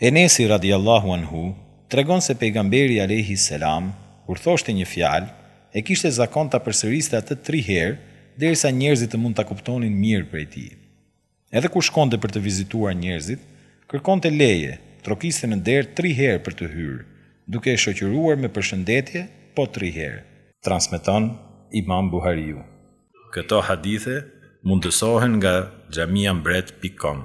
Enesi radijallahu anhu tregon se Pejgamberi alejhi selam kur thoshte një fjalë, e kishte zakon ta përsëriste atë tri herë derisa njerëzit të mund ta kuptonin mirë prej tij. Edhe kur shkonte për të vizituar njerëzit, kërkonte leje, trokiste në derë tri herë për të hyrë, duke e shoqëruar me përshëndetje po tri herë. Transmeton Imam Buhariu. Këto hadithe mundësohen nga xhamiambret pik kom.